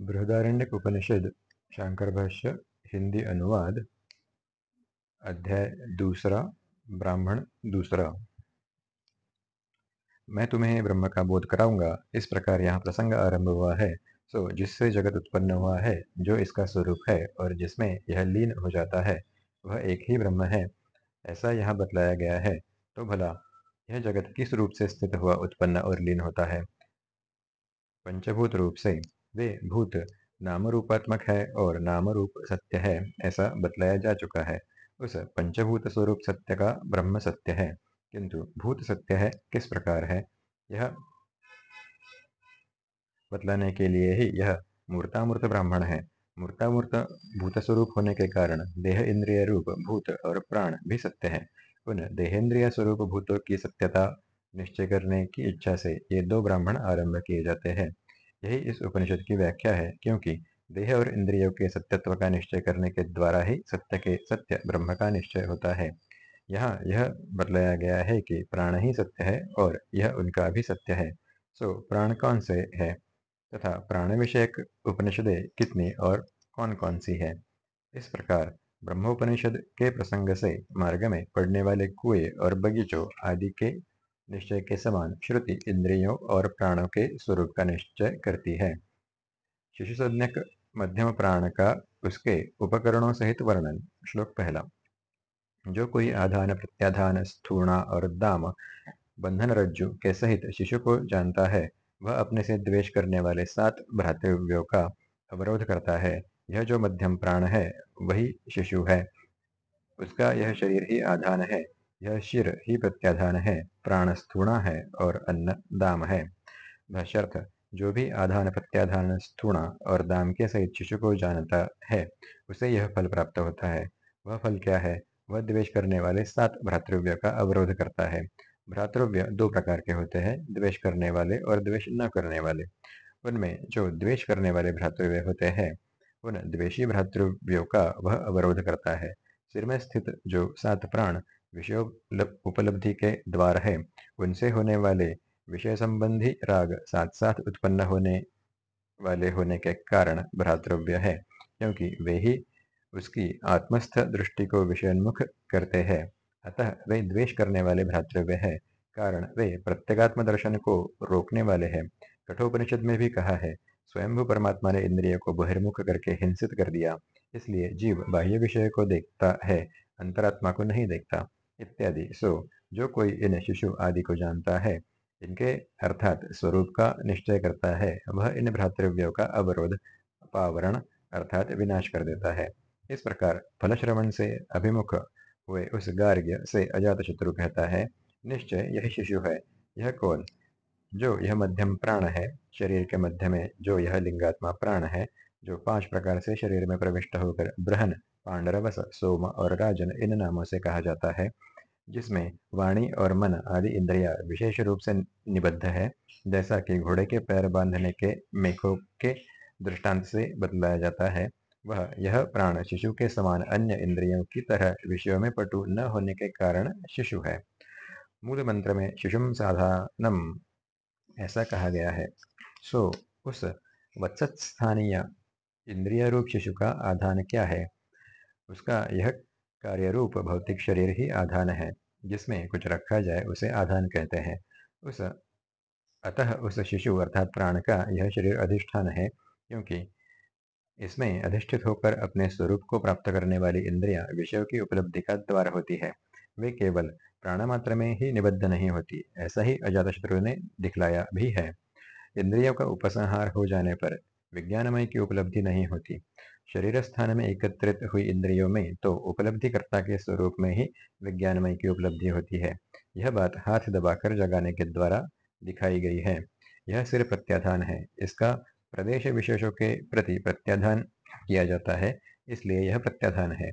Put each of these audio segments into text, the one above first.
बृहदारण्यक उपनिषद शंकर भाष्य हिंदी अनुवाद, अध्याय दूसरा, ब्राह्मण दूसरा। मैं तुम्हें ब्रह्म का बोध कराऊँगा। इस प्रकार यहाँ प्रसंग आरंभ हुआ है। सो, जिससे जगत उत्पन्न हुआ है, जो इसका स्वरूप है और जिसमें यह लीन हो जाता है, वह एक ही ब्रह्म है। ऐसा यहाँ बतलाया गया है। तो भला, यह जगत किस रूप से स्थित हुआ उत्पन्न और लीन होता है? पंचभूत रूप से वे भूत नाम रूपात्मक है और नाम रूप सत्य है, ऐसा बतलाया जा चुका है। उस पंचभूत स्वरूप सत्य का ब्रह्म सत्य है, किंतु भूत सत्य है किस प्रकार है? यह बतलाने के लिए ही यह मूर्तामूर्त ब्राह्मण है। मूर्तामूर्त भूत स्वरूप होने के कारण देह इंद्रिय रूप भूत और प्राण भी सत्य है। उन देहेंद्रिय स्वरूप भूतों की सत्यता निश्चय करने की इच्छा से ये दो ब्राह्मण आरंभ किए जाते हैं। यही इस उपनिषद की व्याख्या है, क्योंकि देह और इंद्रियों के सत्यत्व का निश्चय करने के द्वारा ही सत्य के सत्य ब्रह्म का निश्चय होता है। यहाँ यह बतलाया गया है कि प्राण ही सत्य है और यह उनका भी सत्य है। सो, प्राण कौन से है? तथा प्राण विषयक उपनिषदे कितनी और कौन कौन सी है? इस प्रकार ब्रह्मोपनिषद के प्रसंग से मार्ग में पड़ने वाले कुएँ और बगीचों आदि के निश्चय के समान श्रुति इंद्रियों और प्राणों के स्वरूप का निश्चय करती है। शिशु संज्ञक मध्यम प्राण का उसके उपकरणों सहित वर्णन, श्लोक पहला। जो कोई आधान, प्रत्याधान, स्थूणा और दाम, बंधन रज्जु के सहित शिशु को जानता है, वह अपने से द्वेष करने वाले सात भ्रातृव्यों का अवरोध करता है। यह जो मध्यम प्राण है, वही शिशु है। उसका यह शरीर ही आधान है। यह शिर ही प्रत्याधान है प्राण स्थूणा है और अन्न दाम है। भाष्यर्थ, जो भी आधान प्रत्याधान स्थूणा और दाम के सहित शिशु को जानता है, उसे यह फल प्राप्त होता है। वह फल क्या है? वह द्वेष करने वाले सात भ्रातृव्य का अवरोध करता है। भ्रातृव्य दो प्रकार के होते हैं, द्वेष करने वाले और द्वेष न करने वाले। उनमें जो द्वेष करने वाले भ्रातृव्य होते हैं, उन द्वेषी भ्रातृव्यों का वह अवरोध करता है। सिर में स्थित जो सात प्राण विषय उपलब्धि के द्वार है। उनसे होने वाले विषय संबंधी राग साथ साथ उत्पन्न होने वाले होने के कारण भ्रातृव्य है, क्योंकि वे ही उसकी आत्मस्थ दृष्टि को विषयोन्मुख करते हैं। अतः वे द्वेष करने वाले भ्रातृव्य है, कारण वे प्रत्येगात्म दर्शन को रोकने वाले हैं। कठोपनिषद में भी कहा है, स्वयंभू परमात्मा ने इंद्रिय को बहिर्मुख करके हिंसित कर दिया, इसलिए जीव बाह्य विषय को देखता है, अंतरात्मा को नहीं देखता। इत्यादि। सो जो कोई इन शिशु आदि को जानता है, इनके अर्थात स्वरूप का निश्चय करता है, वह इन भ्रातृव्यों का अवरोध, पावरण अर्थात विनाश कर देता है। इस प्रकार फल श्रवण से अभिमुख हुए उस गार्ग्य से अजात शत्रु कहता है, निश्चय यह शिशु है, यह कौन? जो यह मध्यम प्राण है, शरीर के मध्य में जो यह लिंगात्मा प्राण है जो पाँच प्रकार से शरीर में प्रविष्ट होकर ब्रहन पांडरवस, सोम और राजन इन नामों से कहा जाता है, जिसमें वाणी और मन आदि इंद्रिया विशेष रूप से निबद्ध है, जैसा कि घोड़े के पैर बांधने के मेघों के दृष्टांत से बतलाया जाता है। वह, यह प्राण शिशु के समान अन्य इंद्रियों की तरह विषयों में पटु न होने के कारण शिशु है। मूल मंत्र में शिशुम साधानम ऐसा कहा गया है। सो, उस वत्सत स्थानीय इंद्रिय रूप शिशु का आधान क्या है? उसका यह कार्य रूप भौतिक शरीर ही आधान है, जिसमें कुछ रखा जाए उसे आधान कहते हैं। उस, अतः उस शिशु अर्थात प्राण का यह शरीर अधिष्ठान है, क्योंकि इसमें अधिष्ठित होकर अपने स्वरूप को प्राप्त करने वाली इंद्रियाँ विषयों की उपलब्धि का द्वार होती है। वे केवल प्राण मात्र में ही निबद्ध नहीं होती, ऐसा ही अजातशत्रु ने दिखलाया भी है। इंद्रियों का उपसंहार हो जाने पर विज्ञानमय की उपलब्धि नहीं होती। शरीर स्थान में एकत्रित हुई इंद्रियों में तो उपलब्धिकर्ता के स्वरूप में ही विज्ञानमय की उपलब्धि होती है। यह बात हाथ दबाकर जगाने के द्वारा दिखाई गई है। यह सिर्फ़ प्रत्याधान है। इसका प्रदेश विशेषों के प्रति प्रत्याधान किया जाता है, इसलिए यह प्रत्याधान है।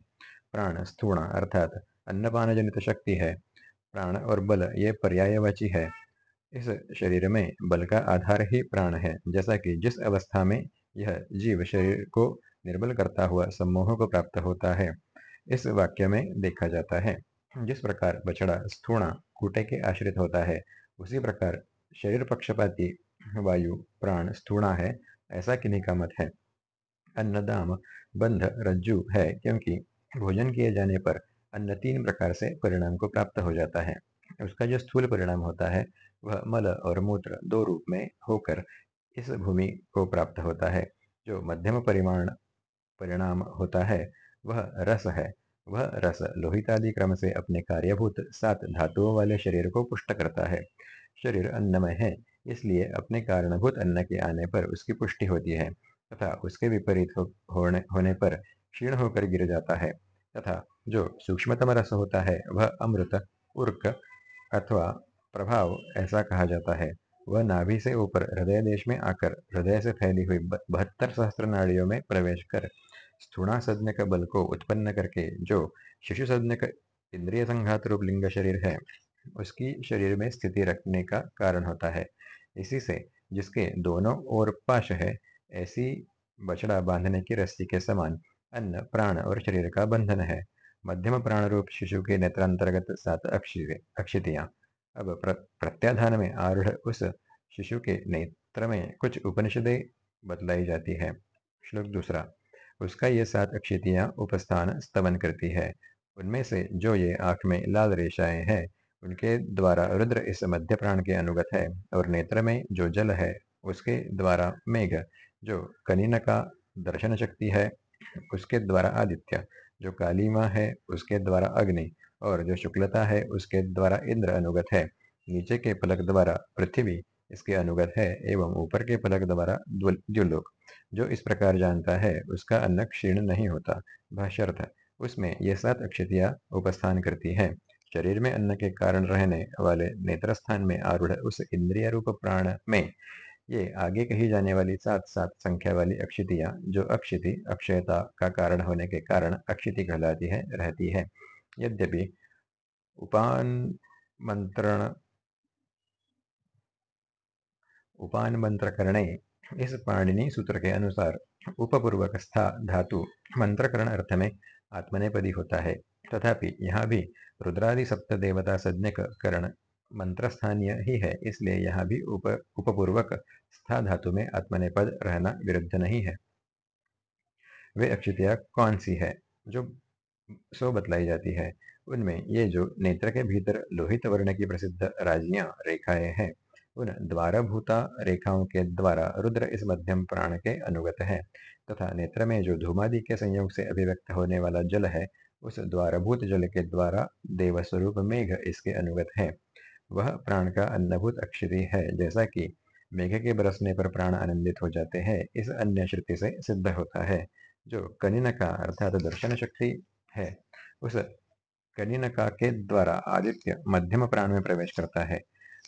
प्राण स्थूण अर्थात अन्नपान जनित शक्ति है। प्राण और बल ये पर्यायवाची है। इस शरीर में बल का आधार ही प्राण है। जैसा कि जिस अवस्था में यह जीव शरीर को निर्बल करता हुआ सम्मोह को प्राप्त होता है, इस वाक्य में देखा जाता है। जिस प्रकार बछड़ा स्थूणा कूटे के आश्रित होता है, उसी प्रकार शरीर पक्षपाती वायु प्राण स्थूणा है, ऐसा किन्हीं का मत है। अन्नदाम बंध रज्जु है, क्योंकि भोजन किए जाने पर अन्न तीन प्रकार से परिणाम को प्राप्त हो जाता है। उसका जो स्थूल परिणाम होता है वह मल और मूत्र दो रूप में होकर इस भूमि को प्राप्त होता है। जो मध्यम परिमाण परिणाम होता है वह रस है। वह रस लोहितादि क्रम से अपने कार्यभूत सात धातुओं वाले शरीर को पुष्ट करता है। शरीर अन्नमय है इसलिए अपने कारणभूत अन्न के आने पर उसकी पुष्टि होती है तथा उसके विपरीत हो, होने, होने पर क्षीण होकर गिर जाता है तथा जो सूक्ष्मतम रस होता है वह अमृत उर्क अथवा प्रभाव, ऐसा कहा जाता है। वह नाभि से ऊपर, हृदय देश में आकर, हृदय से फैली हुई बहत्तर सहस्त्र नाड़ियों में प्रवेश कर, स्थूणा सज्ञक बल को उत्पन्न करके, जो शिशु सज्ञक इंद्रिय संघात रूप लिंग शरीर है, उसकी शरीर में स्थिति रखने का कारण होता है। इसी से, जिसके दोनों ओर पाश है, ऐसी बछड़ा बांधने की रस्सी के समान अन्न, प्राण और शरीर का बंधन है। मध्यम प्राण रूप शिशु के नेत्रांतर्गत सात अक्षितियाँ अब प्र, प्रत्याधान में आरूढ़ उस शिशु के नेत्र में कुछ उपनिषदे बतलाई जाती है। श्लोक दूसरा उसका ये सात अक्षितियाँ उपस्थान स्तवन करती है। उनमें से जो ये आँख में लाल रेशाएँ हैं उनके द्वारा रुद्र इस मध्य प्राण के अनुगत है और नेत्र में जो जल है उसके द्वारा मेघ जो कनिन का दर्शन शक्ति है उसके द्वारा आदित्य जो कालीमा है उसके द्वारा अग्नि और जो शुक्लता है उसके द्वारा इंद्र अनुगत है। नीचे के पलक द्वारा पृथ्वी, इसके अनुगत है, एवं ऊपर के पलक द्वारा द्युलोक जो इस प्रकार जानता है, उसका अन्न क्षीण नहीं होता। भाष्यर्थ, उसमें ये सात अक्षतियाँ उपस्थान करती है। शरीर में अन्न के कारण रहने वाले नेत्र स्थान में आरूढ़ उस इंद्रिय रूप प्राण में ये आगे कही जाने वाली सात सात संख्या वाली अक्षितियाँ, जो अक्षिति, अक्षयता का कारण होने के कारण अक्षिति कहलाती है, रहती है। यद्यपि उपान मंत्रण उपान मंत्र करने इस पाणिनि सूत्र के अनुसार उपपूर्वक स्था धातु मंत्रकरण अर्थ में आत्मनेपदी होता है। तथापि यहाँ भी रुद्रादि सप्त देवता सज्ञक करण मंत्र स्थानीय ही है, इसलिए यहाँ भी उप उपपूर्वक स्था धातु में आत्मनेपद रहना विरुद्ध नहीं है। वे अक्षितिया कौन सी है? जो सो बतलाई जाती है। उनमें ये जो नेत्र के भीतर लोहित वर्ण की प्रसिद्ध राजियाँ रेखाएँ हैं, उन द्वारभूता रेखाओं के द्वारा रुद्र इस मध्यम प्राण के अनुगत है, तथा नेत्र में जो धूमादि के संयोग से अभिव्यक्त होने वाला जल है, उस द्वारभूत जल के द्वारा देवस्वरूप मेघ इसके अनुगत है। वह प्राण का अन्नभूत अक्षरी है, जैसा कि मेघ के बरसने पर प्राण आनंदित हो जाते हैं, इस अन्य श्रुति से सिद्ध होता है, जो कनिन का अर्थात दर्शन शक्ति है। उस कनिनका के द्वारा आदित्य मध्यम प्राण में प्रवेश करता है।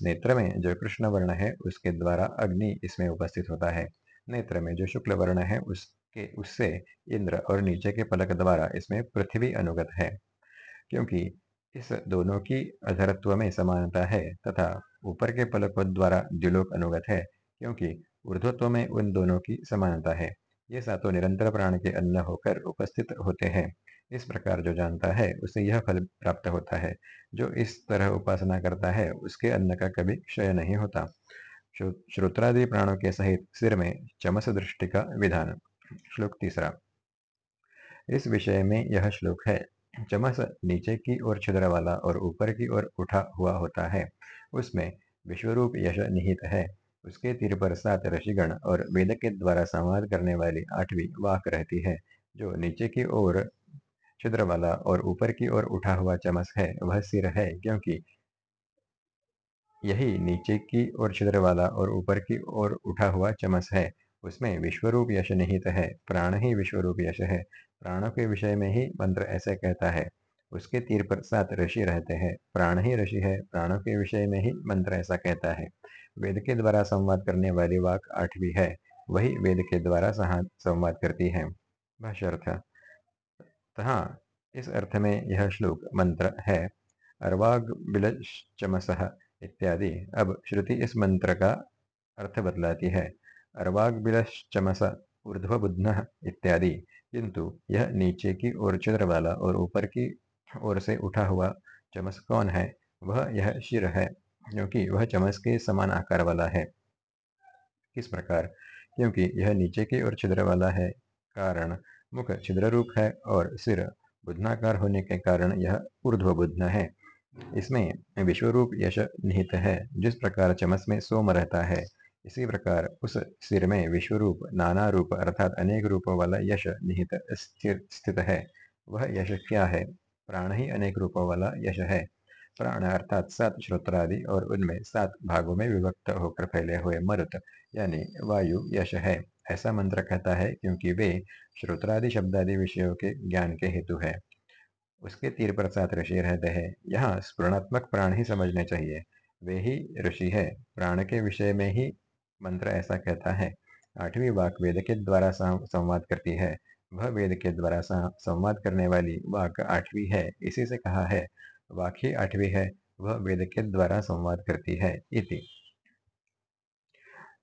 नेत्र में जो कृष्ण वर्ण है, उसके द्वारा अग्नि इसमें उपस्थित होता है। नेत्र में जो शुक्ल वर्ण है, उसके, उससे इंद्र और नीचे के पलक द्वारा इसमें पृथ्वी अनुगत है। क्योंकि इस दोनों की अधरत्व में समानता है तथा ऊपर के पलक द्वारा द्विलोक अनुगत है, क्योंकि ऊर्धत्व में उन दोनों की समानता है। ये सातों निरंतर प्राण के अन्न होकर उपस्थित होते हैं। इस प्रकार जो जानता है, उसे यह फल प्राप्त होता है। जो इस तरह उपासना करता है, उसके अन्न का कभी क्षय नहीं होता। श्रोत्रादि प्राणों के सहित सिर में चमस दृष्टि का विधान। श्लोक तीसरा। इस विषय में यह श्लोक है, चमस नीचे की ओर छिद्र वाला और ऊपर की ओर उठा हुआ होता है। उसमें विश्वरूप यश निहित है। उसके तीर पर सात ऋषिगण और वेद के द्वारा संवाद करने वाली आठवीं वाक रहती है, जो नीचे की ओर छिद्र वाला और ऊपर की ओर उठा हुआ चमस है, वह सिर है क्योंकि यही नीचे की ओर छिद्र वाला और ऊपर की ओर उठा हुआ चमस है। उसमें विश्वरूप यश निहित है, प्राण ही विश्वरूप यश है। प्राणों के विषय में ही मंत्र ऐसे कहता है, उसके तीर पर सात ऋषि रहते हैं, प्राण ही ऋषि है, प्राणों के विषय में ही मंत्र ऐसा कहता है। वेद के द्वारा संवाद करने वाली वाक आठवीं है, वही वेद के द्वारा संवाद करती है। भाष्यर्थ तहा इस अर्थ में यह श्लोक मंत्र है। अर्वाग बिलचमस इत्यादि। अब श्रुति इस मंत्र का अर्थ बतलाती है। अर्वाग बिलचमस ऊर्ध्व बुद्ध इत्यादि। किंतु यह नीचे की ओर चिद्र वाला और ऊपर की ओर से उठा हुआ चमस कौन है? वह यह शिर है, क्योंकि वह चमस के समान आकार वाला है। किस प्रकार? क्योंकि यह नीचे की ओर छिद्र वाला है। कारण मुख छिद्र रूप है और सिर बुधनाकार होने के कारण यह ऊर्ध्व बुधन है। इसमें विश्वरूप यश निहित है, जिस प्रकार चमस में सोम रहता है, इसी प्रकार उस सिर में विश्वरूप नाना रूप अर्थात अनेक रूपों वाला यश निहित स्थिर स्थित है। वह यश क्या है? प्राण ही अनेक रूपों वाला यश है। प्राण अर्थात सात श्रोत्रादि और उनमें सात भागों में विभक्त होकर फैले हुए मरुत, यानी वायु, यश है। ऐसा मंत्र कहता है क्योंकि वे श्रोत्रादि शब्दादि विषयों के ज्ञान के हेतु है। उसके तीर पर सात ऋषि रहते हैं। यहाँ स्पूर्णात्मक प्राण ही समझने चाहिए। वे ही ऋषि है। प्राण के विषय में ही मंत्र ऐसा कहता है। आठवीं वाक वेद के द्वारा संवाद करती है। वह वेद के द्वारा संवाद करने वाली वाक आठवीं है। इसी से कहा है वाक ही आठवीं है, वह वेद के द्वारा संवाद करती है, इति।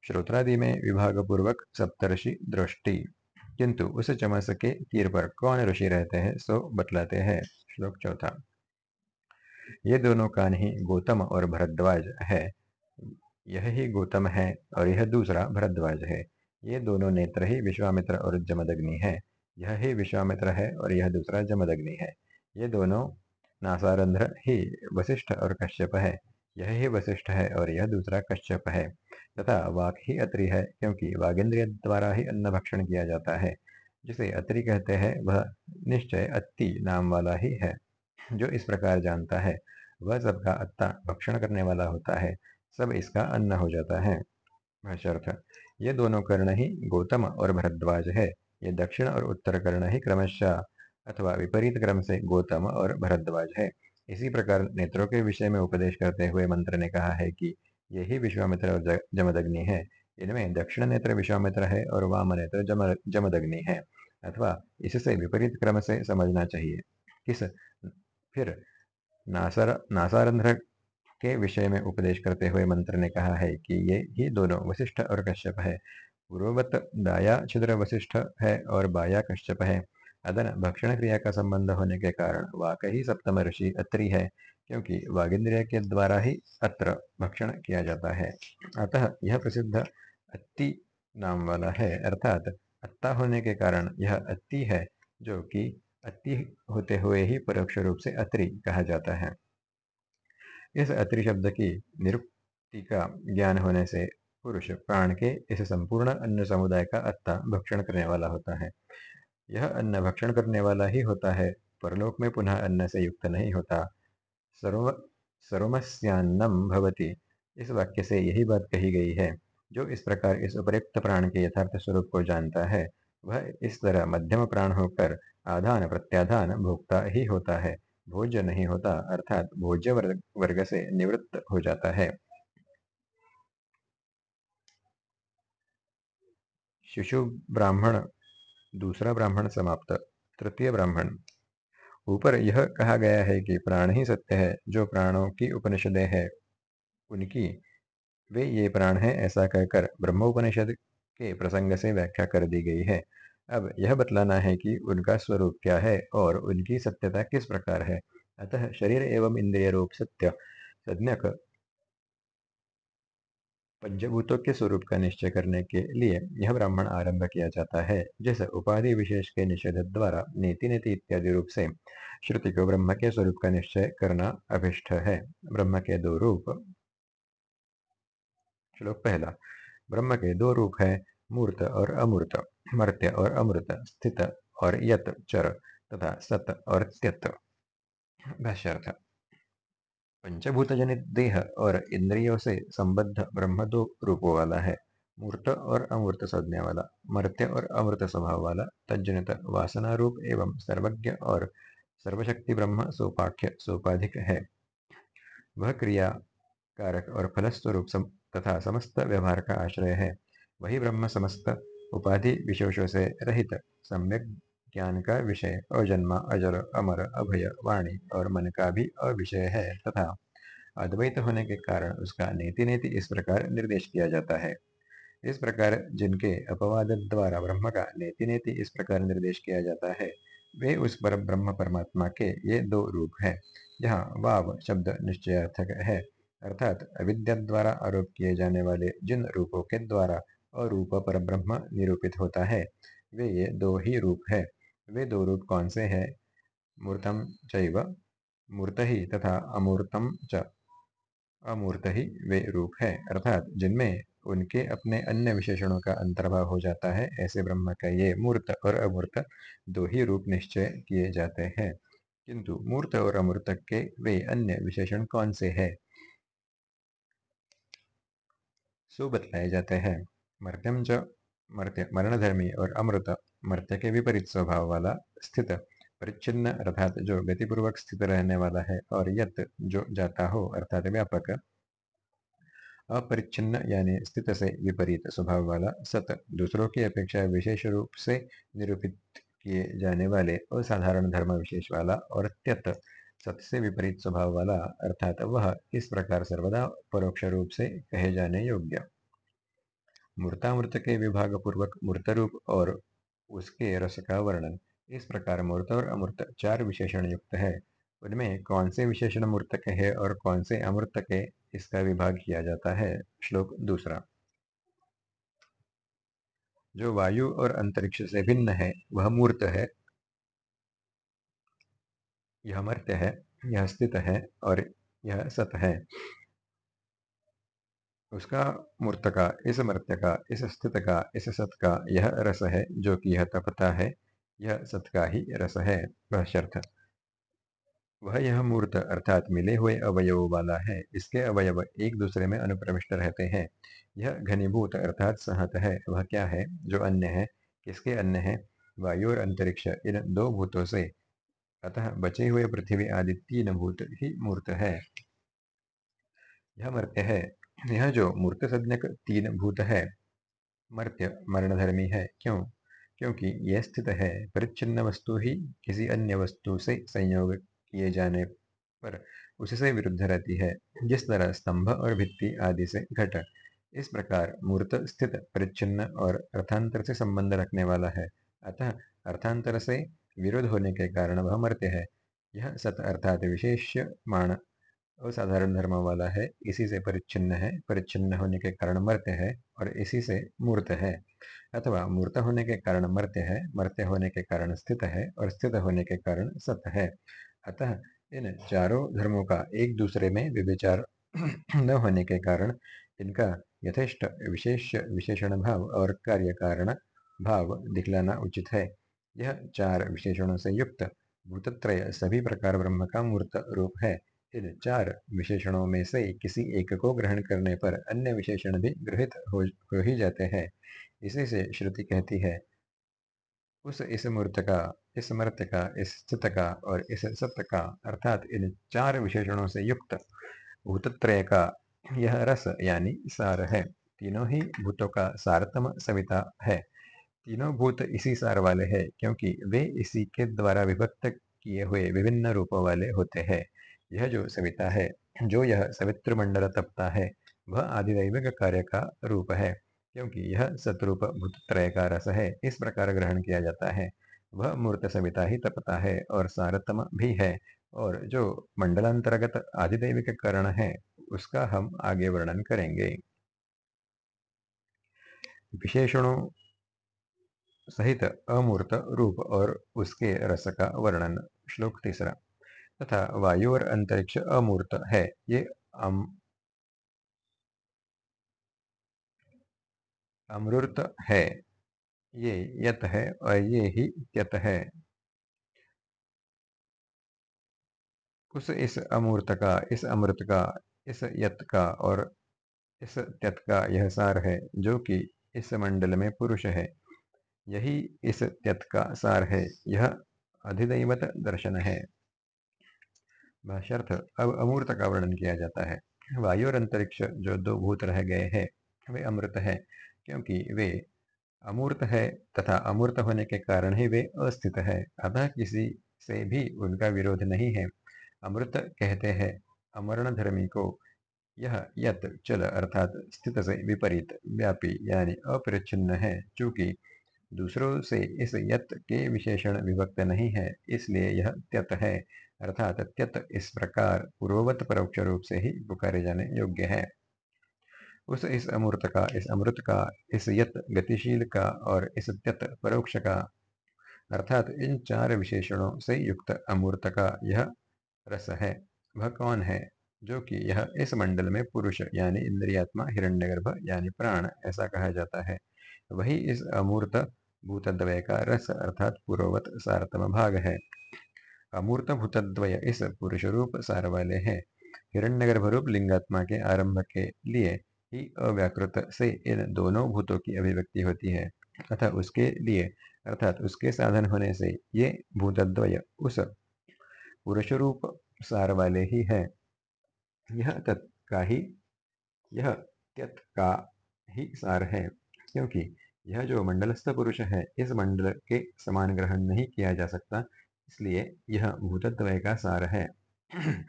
श्रोत्रादि में विभाग पूर्वक सप्तर्षि दृष्टि। किंतु उस चमस के तीर पर कौन ऋषि रहते हैं, सो बतलाते हैं। श्लोक चौथा। ये दोनों कान ही गौतम और भरद्वाज है। यह ही गौतम है और यह दूसरा भरद्वाज है। ये दोनों नेत्र ही विश्वामित्र और जमदग्नि है। यह ही विश्वामित्र है और यह दूसरा जमदग्नि है। ये दोनों नासारंध्र ही वशिष्ठ और कश्यप है। यह ही वशिष्ठ है और यह दूसरा कश्यप है। तथा वाक ही अत्रि है, क्योंकि वागेंद्रिय द्वारा ही अन्न भक्षण किया जाता है। जिसे अत्रि कहते हैं, वह निश्चय अत्ति नाम वाला ही है, जो इस प्रकार जानता है। वह सबका अत्ता भक्षण करने वाला होता है, सब इसका अन्न हो जाता है। भाष्यर्थ, ये दोनों कर्ण ही गौतम और भरद्वाज है। ये दक्षिण और उत्तर कर्ण ही क्रमशः अथवा विपरीत क्रम से गौतम और भरद्वाज है। इसी प्रकार नेत्रों के विषय में उपदेश करते हुए मंत्र ने कहा है कि यही विश्वामित्र और जमदग्नि है। इनमें दक्षिण नेत्र विश्वामित्र है और वाम नेत्र जम, जमदग्नि है। अथवा इससे विपरीत क्रम से समझना चाहिए। किस, फिर नासर, नासारंध्र के विषय में उपदेश करते हुए मंत्र ने कहा है कि ये ही दोनों वशिष्ठ और कश्यप है। पूर्ववत दाया छिद्र वशिष्ठ है और बाया कश्यप है। अदन भक्षण क्रिया का संबंध होने के कारण वाक ही सप्तम ऋषि अत्रि है, क्योंकि वागिंद्रिय के द्वारा ही अत्र भक्षण किया जाता है। अतः यह प्रसिद्ध अत्ति नाम वाला है, अर्थात अत्ता होने के कारण यह अत्ति है, जो कि अति होते हुए ही परोक्ष रूप से अत्रि कहा जाता है। इस अत्रि शब्द की निरुक्ति का ज्ञान होने से पुरुष प्राण के इस संपूर्ण अन्न समुदाय का अत्ता भक्षण करने वाला होता है। यह अन्न भक्षण करने वाला ही होता है परलोक में पुनः अन्न से युक्त नहीं होता। सर्व सर्वमस्यान्नम भवती। इस वाक्य से यही बात कही गई है जो इस प्रकार इस उपयुक्त प्राण के यथार्थ स्वरूप को जानता है। वह इस तरह मध्यम प्राण होकर आधान प्रत्याधान भोक्ता ही होता है। भोज्य नहीं होता अर्थात भोज्य वर्ग, वर्ग से निवृत्त हो जाता है। शिशु ब्राह्मण दूसरा ब्राह्मण समाप्त। तृतीय ब्राह्मण। ऊपर यह कहा गया है कि प्राण ही सत्य है, जो प्राणों की उपनिषदें है, उनकी। वे ये प्राण है ऐसा कहकर ब्रह्मोपनिषद के प्रसंग से व्याख्या कर दी गई है। अब यह बतलाना है कि उनका स्वरूप क्या है और उनकी सत्यता किस प्रकार है। अतः शरीर एवं इंद्रिय रूप सत्य। सज्ञक पंचभूतों के स्वरूप का निश्चय करने के लिए यह ब्राह्मण आरंभ किया जाता है, जैसे उपाधि विशेष के निषेध द्वारा नीति नीति इत्यादि रूप से। श्रुति को ब्रह्म के स्वरूप का निश्चय करना अभिष्ट है। ब्रह्म के दो रूप। श्लोक पहला। ब्रह्म के दो रूप है, मूर्त और अमूर्त, मर्त्य और अमृत स्थित और यत, चर, तथा सत और त्यत। भाष्यर्थ। पंचभूत जनित देह और इंद्रियों से संबद्ध ब्रह्म दो रूपों वाला है मूर्त और अमूर्त संज्ञा वाला मर्त्य और अमृत स्वभाव वाला तजनित वासना रूप एवं सर्वज्ञ और सर्वशक्ति ब्रह्म सोपाख्य सोपाधिक है। वह क्रिया कारक और फलस्वरूप सम, तथा समस्त व्यवहार का आश्रय है। वही ब्रह्म समस्त उपाधि विशेषों से रहित सम्यक ज्ञान का विषय। अजन्मा, अजर, अमर, अभय, वाणी और मन का भी अविषय है तथा अद्वैत होने के कारण उसका नीति नीति इस प्रकार निर्देश किया जाता है। इस प्रकार जिनके अपवाद द्वारा ब्रह्म का नीति नीति इस प्रकार निर्देश किया जाता है, वे उस पर ब्रह्म परमात्मा के ये दो रूप हैं, जहाँ वाव शब्द निश्चयार्थक है, अर्थात अविद्या द्वारा आरोप किए जाने वाले जिन रूपों के द्वारा अरूप पर ब्रह्म निरूपित होता है, वे ये दो ही रूप है। वे दो रूप कौन से हैं? मूर्तम चैव मूर्त ही तथा अमूर्तम च। अमूर्त ही वे रूप है, अर्थात जिनमें उनके अपने अन्य विशेषणों का अंतर्भाव हो जाता है, ऐसे ब्रह्म का ये मूर्त और अमूर्त दो ही रूप निश्चय किए जाते हैं। किंतु मूर्त और अमूर्त के वे अन्य विशेषण कौन से है? सो बतलाए जाते हैं। मर्त्यम च, मर्त्य, मरणधर्मी और अमृत मर्त्य के विपरीत स्वभाव वाला स्थित। परिच्छिन्न अर्थात जो गतिपूर्वक स्थित रहने वाला है और यत जो जाता हो अर्थात व्यापक। अपरिच्छिन्न यानी स्थित से विपरीत स्वभाव वाला सत। दूसरों की अपेक्षा विशेष रूप से निरूपित किए जाने वाले असाधारण धर्म विशेष वाला और त्यत। सत से विपरीत स्वभाव वाला अर्थात वह इस प्रकार सर्वदा परोक्ष रूप से कहे जाने योग्य। मूर्तामूर्त के विभाग पूर्वक मूर्त रूप और उसके रस का वर्णन। इस प्रकार मूर्त और अमूर्त चार विशेषण युक्त है। उनमें कौन से विशेषण मूर्तक है और कौन से अमूर्तक है, इसका विभाग किया जाता है। श्लोक दूसरा। जो वायु और अंतरिक्ष से भिन्न है, वह मूर्त है। यह मर्त्य है, यह स्थित है और यह सत है। उसका मूर्त का इस मृत्य का इस स्थित का इस सत का यह रस है जो कि यह तपता है, यह सत का ही रस है शर्थ वह यह मूर्त अर्थात मिले हुए अवयव वाला है, इसके अवयव एक दूसरे में अनुप्रविष्ट रहते हैं। यह घनीभूत अर्थात सहत है, वह क्या है, जो अन्य है, किसके अन्य है? वायु और अंतरिक्ष, इन दो भूतों से। अतः बचे हुए पृथ्वी आदि तीन भूत ही मूर्त है। यह मर्त्य है यह जो मूर्त सज्ञक तीन भूत है, मर्त्य मरणधर्मी है। क्यों? क्योंकि यह स्थित है, परिच्छिन्न वस्तु ही किसी अन्य वस्तु से संयोग किए जाने पर उससे विरुद्ध रहती है, जिस तरह स्तंभ और भित्ति आदि से घट। इस प्रकार मूर्त स्थित, परिच्छिन्न और अर्थांतर से संबंध रखने वाला है। अतः अर्थांतर से विरोध होने के कारण वह मरते है। यह सत अर्थात विशेष मान असाधारण धर्म वाला है, इसी से परिच्छिन्न है, परिच्छिन्न होने के कारण मर्त्य है और इसी से मूर्त है। अथवा मूर्त होने के कारण मर्त्य है, मर्त्य होने के कारण स्थित है और स्थित होने के कारण सत है। अतः इन चारों धर्मों का एक दूसरे में विविचार न होने के कारण इनका यथेष्ट विशेष विशेषण भाव और कार्य कारण भाव दिखलाना उचित है। यह चार विशेषणों से युक्त भूतत्रय सभी प्रकार ब्रह्म का मूर्त रूप है। इन चार विशेषणों में से किसी एक को ग्रहण करने पर अन्य विशेषण भी गृहित हो, हो ही जाते हैं। इसी से श्रुति कहती है उस इस मूर्त का इस मर्त का इस स्थित का और इस सत्य का अर्थात इन चार विशेषणों से युक्त भूतत्रय का यह रस यानी सार है। तीनों ही भूतों का सारतम सविता है। तीनों भूत इसी सार वाले हैं क्योंकि वे इसी के द्वारा विभक्त किए हुए विभिन्न रूपों वाले होते हैं। यह जो सविता है, जो यह सवित्र मंडल तपता है, वह आदिदैविक कार्य का रूप है, क्योंकि यह सतरूप भूतत्रय का रस है, इस प्रकार ग्रहण किया जाता है। वह मूर्त सविता ही तपता है और सारतम भी है, और जो मंडलांतर्गत आदिदैविक करण है, उसका हम आगे वर्णन करेंगे। विशेषणों सहित अमूर्त रूप और उसके रस का वर्णन, श्लोक तीसरा। तथा वायु और अंतरिक्ष अमूर्त है। ये अम, अमृत है। ये यत है और ये ही त्यत है। उस इस अमूर्त का इस अमृत का इस यत का और इस त्यत का यह सार है जो कि इस मंडल में पुरुष है। यही इस त्यत का सार है। यह अधिदैवत दर्शन है। भाष्यर्थ अब अमूर्त का वर्णन किया जाता है। वायु और अंतरिक्ष जो दो भूत रह गए हैं वे अमृत है? क्योंकि वे अमूर्त है तथा अमूर्त होने के कारण ही वे अस्थित है। अतः किसी से भी उनका विरोध नहीं है। अमृत कहते हैं अमरण धर्मी को यह यत चल अर्थात स्थित से विपरीत, व्यापी यानी अपरिच्छिन्न है, चूँकि दूसरों से इस यत के विशेषण विभक्त नहीं है, इसलिए यह त्यत है। अर्थात त्यत इस प्रकार पूर्ववत परोक्ष रूप से ही पुकारे जाने योग्य है। उस इस अमूर्त का, इस अमृत का, इस यत गतिशील का और इस त्यत परोक्ष का, अर्थात इन चार विशेषणों से युक्त अमूर्त का यह रस है। वह कौन है? जो कि यह इस मंडल में पुरुष यानी इंद्रियात्मा, हिरण्यगर्भ यानी प्राण ऐसा कहा जाता है। वही इस अमूर्त भूतद्वय का रस अर्थात पूर्ववत सारतम भाग है। अमूर्त भूतद्वय इस पुरुष रूप सार वाले हैं। हिरण्यगर्भ रूप लिंगात्मा के आरंभ के लिए ही अव्याकृत से इन दोनों भूतों की अभिव्यक्ति होती है। अतः उसके लिए, अर्थात उसके साधन होने से ये भूतद्वय उस पुरुष रूप सार वाले ही है। यह तत् का ही यह त्यत का ही सार है, क्योंकि यह जो मंडलस्थ पुरुष है, इस मंडल के समान ग्रहण नहीं किया जा सकता। इसलिए यह भूतद्वय का सार है।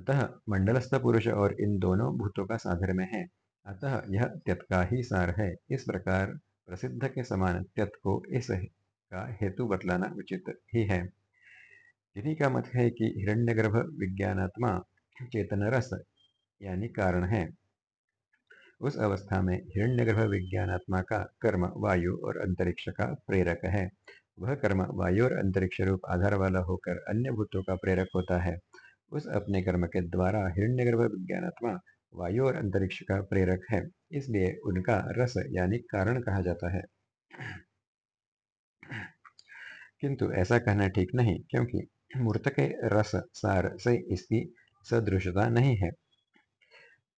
अतः मंडलस्थ पुरुष और इन दोनों भूतों का साधर्म्य है। अतः यह त्यत का ही सार है। इस प्रकार प्रसिद्ध के समान त्यत को इस का हेतु बतलाना उचित ही है। इन्हीं का मत है कि हिरण्यगर्भ विज्ञानात्मा चेतन रस यानी कारण है। उस अवस्था में हिरण्यगर्भ विज्ञानात्मा का कर्म, वायु और अंतरिक्ष का प्रेरक है। वह कर्म वायु और अंतरिक्ष रूप आधार वाला होकर अन्य भूतों का प्रेरक होता है। उस अपने कर्म के द्वारा हिरण्य हिरण्यगर्भ विज्ञानात्मा वायु और अंतरिक्ष का प्रेरक है, इसलिए उनका रस यानी कारण कहा जाता है। किंतु ऐसा कहना ठीक नहीं, क्योंकि मूर्त के रस सार से इसकी सदृशता नहीं है।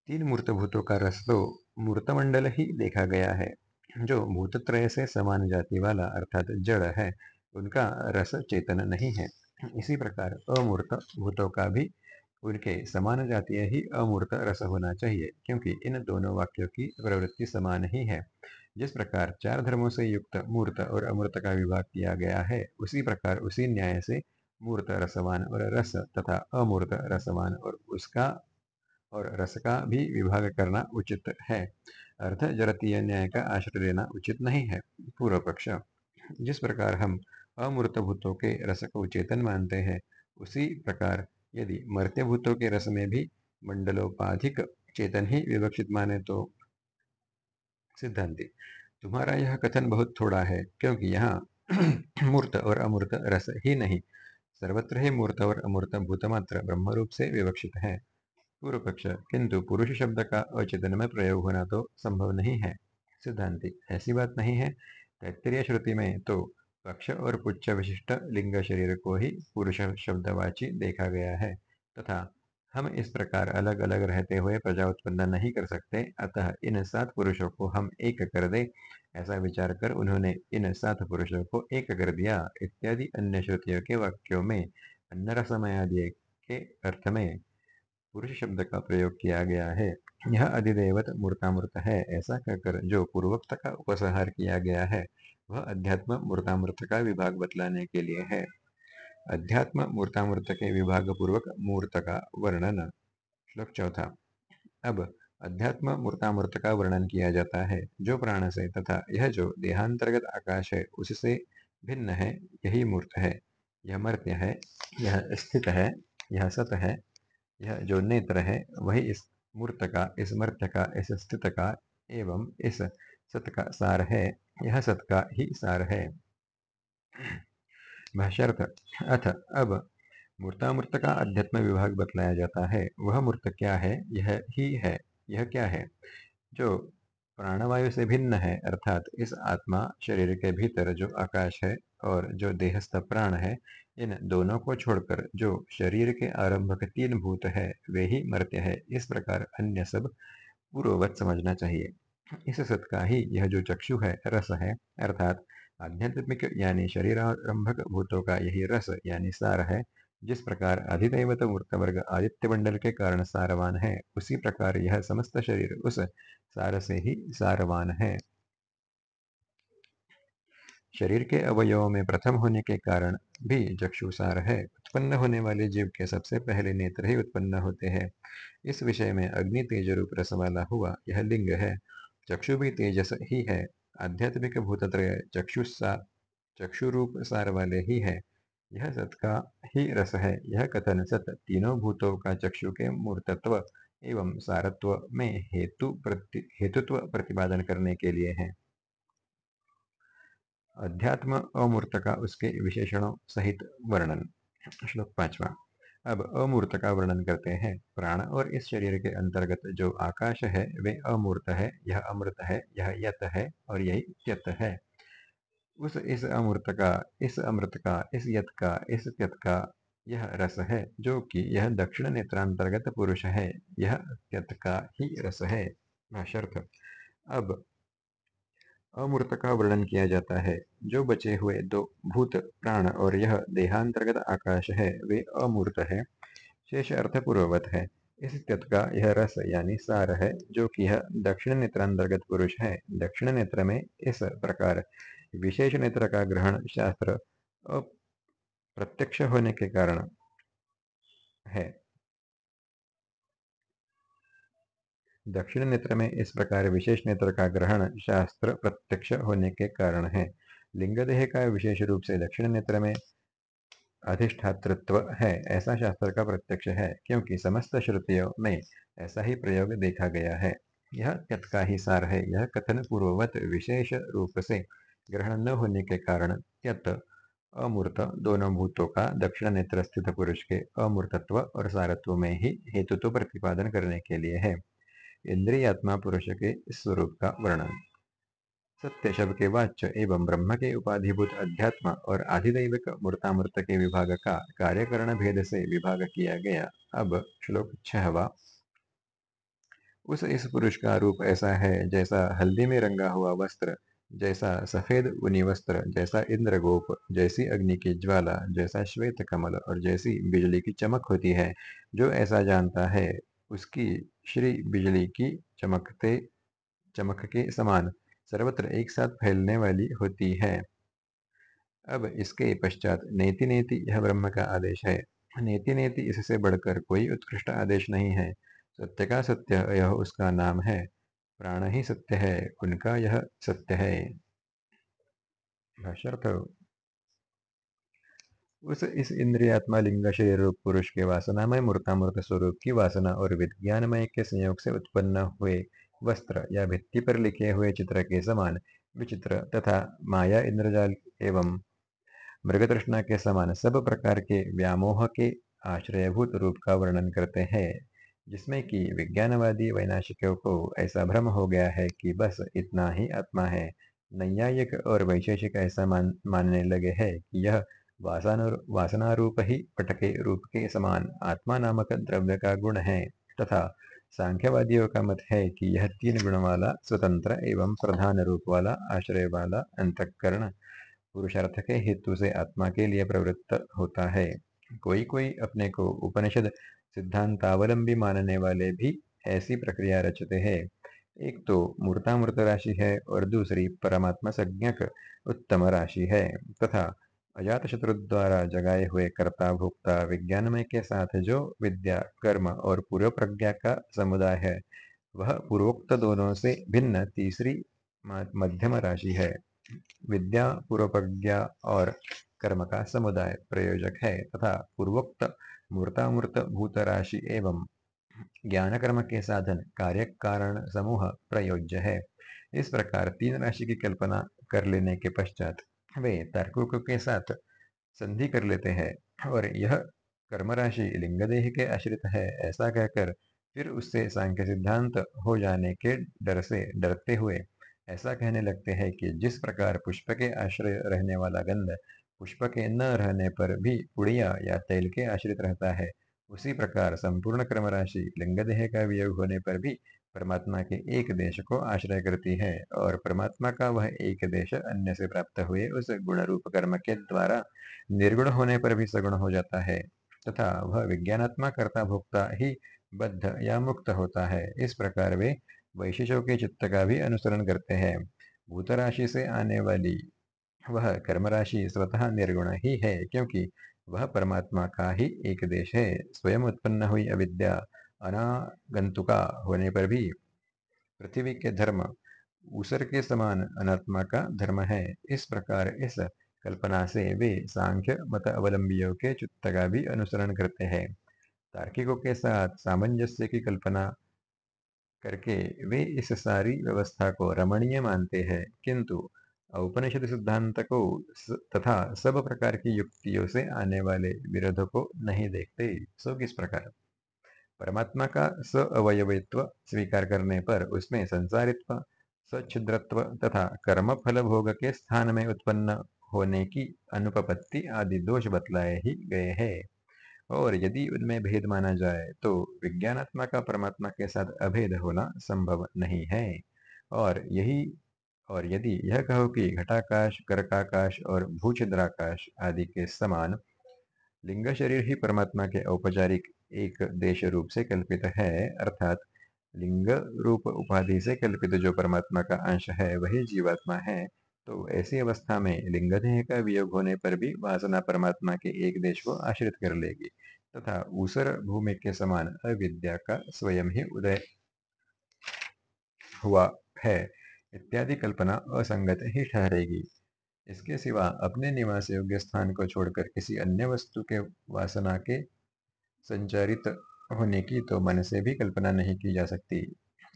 तीन मूर्त भूतों का रस तो मूर्तमंडल ही देखा गया है। जो भूतत्रय से समान जाति वाला अर्थात जड़ है, उनका रस चेतन नहीं है। इसी प्रकार अमूर्त भूतों का भी उनके समान जातीय ही अमूर्त रस होना चाहिए, क्योंकि इन दोनों वाक्यों की प्रवृत्ति समान ही है। जिस प्रकार चार धर्मों से युक्त मूर्त और अमूर्त का विभाग किया गया है, उसी प्रकार उसी न्याय से मूर्त रसवान और रस तथा अमूर्त रसवान और उसका और रस का भी विभाग करना उचित है। अर्थ जरतीय न्याय का आश्रय लेना उचित नहीं है। पूर्व पक्ष जिस प्रकार हम अमूर्त भूतों के रस को चेतन मानते हैं, उसी प्रकार यदि मर्त्य भूतों के रस में भी मंडलोपाधिक चेतन ही विवक्षित माने तो सिद्धांति। तुम्हारा यह कथन बहुत थोड़ा है, क्योंकि यहाँ मूर्त और अमूर्त रस ही नहीं, सर्वत्र ही मूर्त और अमूर्त भूतमात्र ब्रह्म रूप से विवक्षित है। पूर्व पक्ष किंतु पुरुष शब्द का अचेतन में प्रयोग होना तो संभव नहीं है। सिद्धांति, ऐसी बात नहीं है। तैतरीय श्रुति में तो पक्ष और पुच्छ विशिष्ट लिंग शरीर को ही पुरुष शब्दवाची देखा गया है, तथा हम इस प्रकार अलग अलग रहते हुए प्रजा उत्पन्न नहीं कर सकते, अतः इन सात पुरुषों को हम एक कर दे, ऐसा विचार कर उन्होंने इन सात पुरुषों को एक कर दिया, इत्यादि अन्य श्रुतियों के वाक्यों में अन्न रसमयादि के अर्थ में पुरुष शब्द का प्रयोग किया गया है। यह अधिदेवत मूर्तामूर्त है, ऐसा कहकर जो पूर्वोक्त का उपसंहार किया गया है, वह अध्यात्म मूर्तामूर्त का विभाग बतलाने के लिए है। अध्यात्म मूर्तामूर्त के विभाग पूर्वक मूर्त का वर्णन। श्लोक चौथा। अब अध्यात्म मूर्तामूर्त का वर्णन किया जाता है, जो प्राण से तथा यह जो देहांतर्गत आकाश है, उससे भिन्न है, यही मूर्त है। यह मर्त्य है, यह स्थित है, यह सत है यह जो नेत्र है, वही इस मूर्त का, इस मर्त्य का, इस स्थित का एवं इस सत का सार है। यह सत का ही सार है। भाष्यर्थ अथ, अब मूर्तामूर्त का अध्यात्म विभाग बतलाया जाता है। वह मूर्त क्या है? यह ही है। यह क्या है? जो प्राणवायु से भिन्न है, अर्थात इस आत्मा शरीर के भीतर जो आकाश है और जो देहस्थ प्राण है इन दोनों को छोड़कर जो शरीर के आरंभक तीन भूत है, वे ही मर्त्य है। इस प्रकार अन्य सब पूर्ववत समझना चाहिए। इस सत का ही यह जो चक्षु है, रस है, अर्थात आध्यात्मिक यानी शरीरारंभक भूतों का यही रस यानी सार है, जिस प्रकार अधिदैवत मूर्त वर्ग आदित्य मंडल के कारण सारवान है, उसी प्रकार यह समस्त शरीर उस सार से ही सारवान है। शरीर के अवयवों में प्रथम होने के कारण भी चक्षुसार है। उत्पन्न होने वाले जीव के सबसे पहले नेत्र ही उत्पन्न होते हैं। इस विषय में अग्नि तेज रूप रस वाला हुआ यह लिंग है। चक्षु भी तेजस ही है। आध्यात्मिक भूतत्रय चक्षुसा चक्षु रूप सार वाले ही है। यह सत का ही रस है। यह कथन सत तीनों भूतों का चक्षु के मूर्तत्व एवं सारत्व में हेतु प्रति, हेतुत्व प्रतिपादन करने के लिए है। अध्यात्म अमूर्त का उसके विशेषणों सहित वर्णन। श्लोक पांचवा। अब अमूर्त का वर्णन करते हैं। प्राण और इस शरीर के अंतर्गत जो आकाश है, वे अमूर्त है। यह अमृत है, यह यत है और यही त्यत है। उस इस अमूर्त का, इस अमृत का, इस यत का, इस त्यत का यह रस है, जो कि यह दक्षिण नेत्रांतर्गत पुरुष है। यह त्यत का ही रस है। अब अमूर्त का वर्णन किया जाता है। जो बचे हुए दो भूत, प्राण और यह देहांतर्गत आकाश है, वे अमूर्त है। शेष अर्थ पूर्ववत है। इस तत्व का यह रस यानी सार है, जो कि यह दक्षिण नेत्रांतर्गत पुरुष है। दक्षिण नेत्र में इस प्रकार विशेष नेत्र का ग्रहण शास्त्र प्रत्यक्ष होने के कारण है। दक्षिण नेत्र में इस प्रकार विशेष नेत्र का ग्रहण शास्त्र प्रत्यक्ष होने के कारण है। लिंग देह का विशेष रूप से दक्षिण नेत्र में अधिष्ठातृत्व है, ऐसा शास्त्र का प्रत्यक्ष है, क्योंकि समस्त श्रुतियों में ऐसा ही प्रयोग देखा गया है। यह त्यत का ही सार है, यह कथन पूर्ववत विशेष रूप से ग्रहण न होने के कारण त्यत अमूर्त दोनों भूतों का दक्षिण नेत्र स्थित पुरुष के अमूर्तत्व और सारत्व में ही हेतु तो प्रतिपादन करने के लिए है। इंद्रियात्मा पुरुष के स्वरूप का वर्णन। सत्य शब्द के वाच्य एवं ब्रह्म के उपाधिभूत अध्यात्म और आधिदैविक मूर्तामूर्त के विभाग का कार्यकरण भेद से विभाग किया गया। अब श्लोक छहवा। उस इस पुरुष का रूप ऐसा है जैसा हल्दी में रंगा हुआ वस्त्र, जैसा सफ़ेद उनी वस्त्र, जैसा इंद्रगोप, जैसी अग्नि की ज्वाला, जैसा श्वेत कमल और जैसी बिजली की चमक होती है। जो ऐसा जानता है, उसकी श्री बिजली की चमकते चमक के समान, सर्वत्र एक साथ फैलने वाली होती है। अब इसके पश्चात नेति नेति यह ब्रह्म का आदेश है। नेति नेति इससे बढ़कर कोई उत्कृष्ट आदेश नहीं है। सत्य का सत्य यह उसका नाम है। प्राण ही सत्य है, उनका यह सत्य है। उस इस इंद्रियात्मा लिंग शरीर रूप पुरुष के वासनामय मूर्तामूर्त स्वरूप की वासना और विज्ञानमय के संयोग से उत्पन्न हुए वस्त्र या भित्ति पर लिखे हुए चित्र के समान विचित्र तथा माया इंद्रजाल एवं मृगतृष्णा के समान सब प्रकार के व्यामोह के आश्रयभूत रूप का वर्णन करते हैं जिसमें कि विज्ञानवादी वैनाशिकों को ऐसा भ्रम हो गया है कि बस इतना ही आत्मा है। नैयायिक और वैशेषिक ऐसा मान, मानने लगे है कि यह वासना रूप ही पटके रूप के समान आत्मा नामक द्रव्य का गुण है, तथा सांख्यवादियों का मत है कि यह तीन गुण वाला स्वतंत्र एवं प्रधान रूप वाला आश्रय वाला अंतकरण पुरुषार्थ के हेतु से आत्मा के लिए प्रवृत्त होता है। कोई कोई अपने को उपनिषद सिद्धांतावलंबी मानने वाले भी ऐसी प्रक्रिया रचते हैं। एक तो मूर्तामूर्त राशि है और दूसरी परमात्मा संज्ञक उत्तम राशि है, तथा अजात शत्रु द्वारा जगाए हुए कर्ता भोक्ता विज्ञानमय के साथ जो विद्या, कर्म और पूर्व प्रज्ञा का समुदाय है। वह पूर्वोक्त दोनों से भिन्न तीसरी मध्यम राशि है। विद्या, पूर्व प्रज्ञा और कर्म का समुदाय प्रयोजक है तथा पूर्वोक्त मूर्तामूर्त भूत राशि एवं ज्ञान कर्म के साधन कार्य कारण समूह प्रयोज्य है। इस प्रकार तीन राशि की कल्पना कर लेने के पश्चात वे तर्कों के साथ संधि कर लेते हैं और यह कर्म राशि लिंगदेह के आश्रित है, ऐसा कहकर फिर उससे सांख्य सिद्धांत हो जाने के डर से डरते हुए ऐसा कहने लगते हैं कि जिस प्रकार पुष्प के आश्रय रहने वाला गंध पुष्प के न रहने पर भी पुड़िया या तेल के आश्रित रहता है, उसी प्रकार संपूर्ण कर्म राशि लिंगदेह का वियोग होने पर भी परमात्मा के एक देश को आश्रय करती है और परमात्मा का वह एक देश अन्य से प्राप्त हुए उस गुण रूप कर्म के द्वारा निर्गुण होने पर भी सगुण हो जाता है तथा वह विज्ञानात्मा कर्ता भोक्ता ही बद्ध या मुक्त होता है। इस प्रकार वे वैशिष्यों के चित्त का भी अनुसरण करते हैं। भूत राशि से आने वाली वह कर्म राशि स्वतः निर्गुण ही है क्योंकि वह परमात्मा का ही एक देश है। स्वयं उत्पन्न हुई अविद्या अनागंतुका होने पर भी पृथ्वी के धर्म ऊसर के समान अनात्मा का धर्म है। इस प्रकार इस कल्पना से वे सांख्य, मत अवलंबियों के चित्त का भी अनुसरण करते हैं। तार्किकों के साथ सामंजस्य की कल्पना करके वे इस सारी व्यवस्था को रमणीय मानते हैं, किंतु औपनिषद सिद्धांत को तथा सब प्रकार की युक्तियों से आने वाले विरोधों को नहीं देखते। सो किस प्रकार? परमात्मा का स अवयवित्व स्वीकार करने पर उसमें संसारित्व, सच्छिद्रत्व तथा कर्म फल भोग के स्थान में उत्पन्न होने की अनुपपत्ति आदि दोष बतलाए ही गए हैं। और यदि उनमें भेद माना जाए तो विज्ञानात्मा का परमात्मा के साथ अभेद होना संभव नहीं है। और यही, और यदि यह कहो कि घटाकाश, कर्काकाश और भूछिद्राकाश आदि के समान, लिंग शरीर ही परमात्मा के औपचारिक एक देश रूप से कल्पित है, अर्थात लिंग रूप उपाधि से कल्पित जो परमात्मा का अंश है, वही जीवात्मा है। तो ऐसी अवस्था में लिंग देह का वियोग होने पर भी वासना परमात्मा के एक देश को आश्रित कर लेगी, तथा ऊसर भूमि के समान अविद्या का स्वयं ही उदय हुआ है, इत्यादि कल्पना असंगत ही ठहरेगी। इसके सिवा अपने निवास योग्य स्थान को छोड़कर किसी अन्य वस्तु के वासना के संचारित होने की तो मन से भी कल्पना नहीं की जा सकती।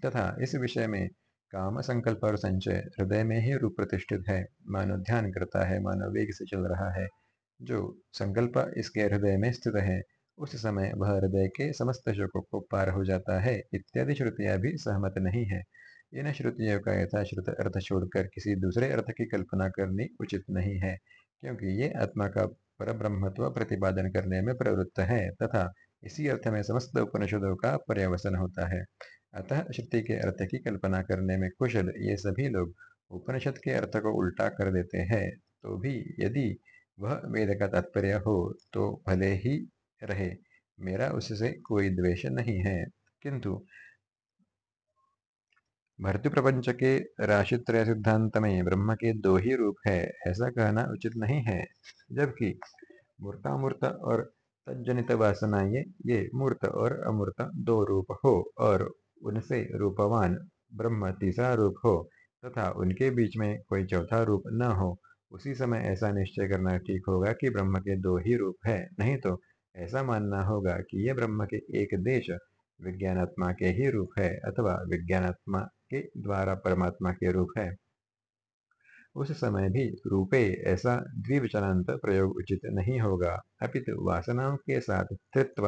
तथा इस विषय में काम संकल्प और संचय हृदय में ही रूप प्रतिष्ठित है। मानो ध्यान करता है मानो वेग से चल रहा है। जो संकल्प इसके हृदय में स्थित है, उस समय वह हृदय के समस्त शोकों को पार हो जाता है। इत्यादि श्रुतियाँ भी सहमत नहीं है। इन श्रुतियों का यथाश्रुत अर्थ छोड़कर किसी दूसरे अर्थ की कल्पना करनी उचित नहीं है, क्योंकि ये आत्मा का परब्रह्मत्व प्रतिपादन करने में प्रवृत्त है, तथा इसी अर्थ में समस्त उपनिषदों का पर्यवसन होता है। अतः श्रुति के अर्थ की कल्पना करने में कुशल ये सभी लोग उपनिषद के अर्थ को उल्टा कर देते हैं तो भी यदि वह वेद का तात्पर्य हो तो भले ही रहे, मेरा उससे कोई द्वेष नहीं है। किंतु भर्तृ प्रपंच के राशित्रय सिद्धांत में ब्रह्म के दो ही रूप है, ऐसा कहना उचित नहीं है। जबकि मूर्तामूर्त और तज्जनित वासना ये ये मूर्त और अमूर्त दो रूप हो और उनसे रूपवान ब्रह्म तीसरा रूप हो तथा उनके बीच में कोई चौथा रूप न हो, उसी समय ऐसा निश्चय करना ठीक होगा कि ब्रह्म के दो ही रूप है। नहीं तो ऐसा मानना होगा कि ये ब्रह्म के एक देश विज्ञानात्मा के ही रूप है अथवा विज्ञानात्मा के द्वारा परमात्मा के रूप है। उस समय भी रूपे ऐसा द्विवचनांत प्रयोग उचित नहीं होगा। अपितु वासनाओं के साथ तृत्व